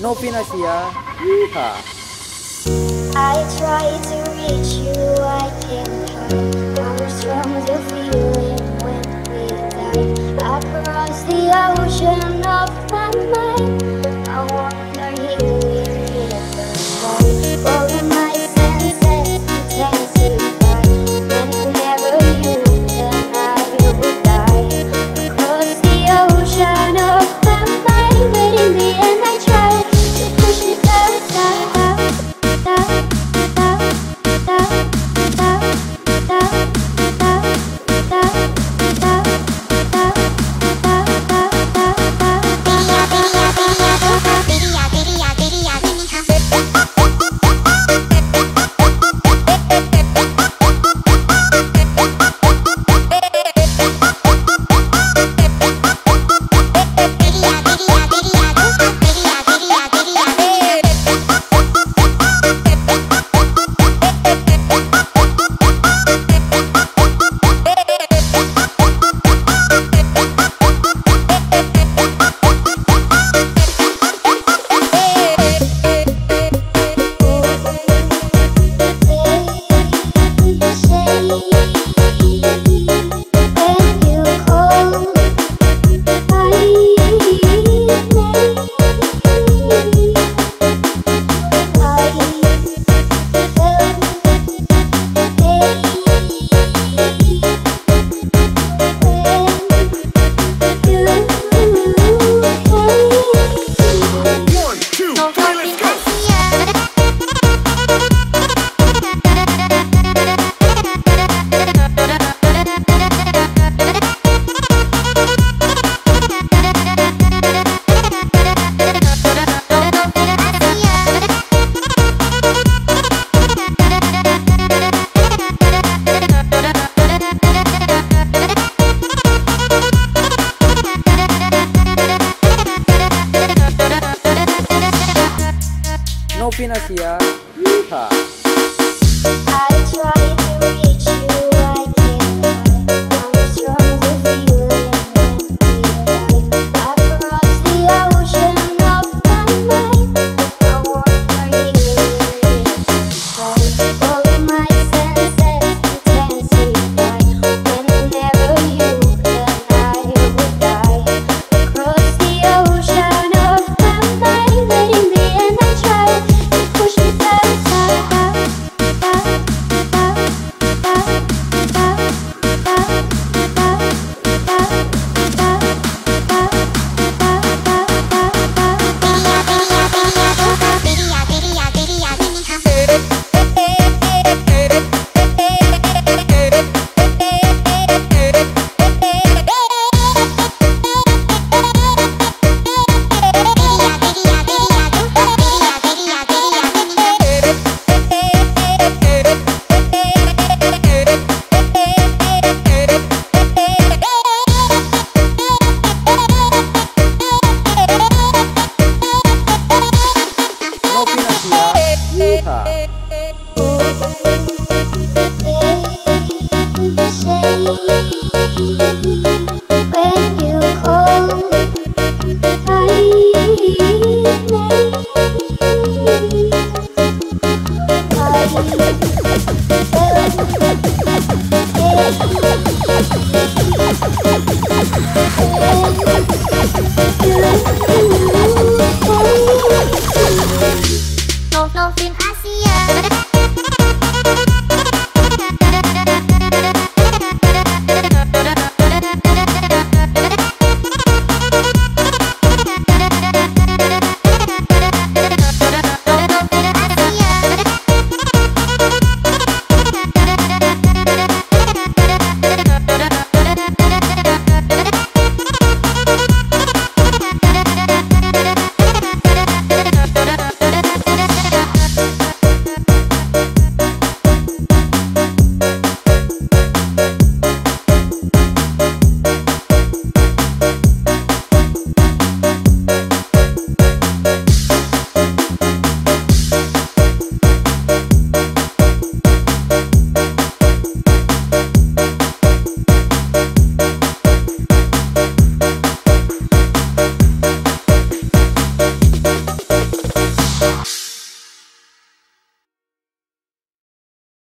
No pinasia, siya. I try to reach you, I can't from the. Pilipinas ya. Yeehaw! কথা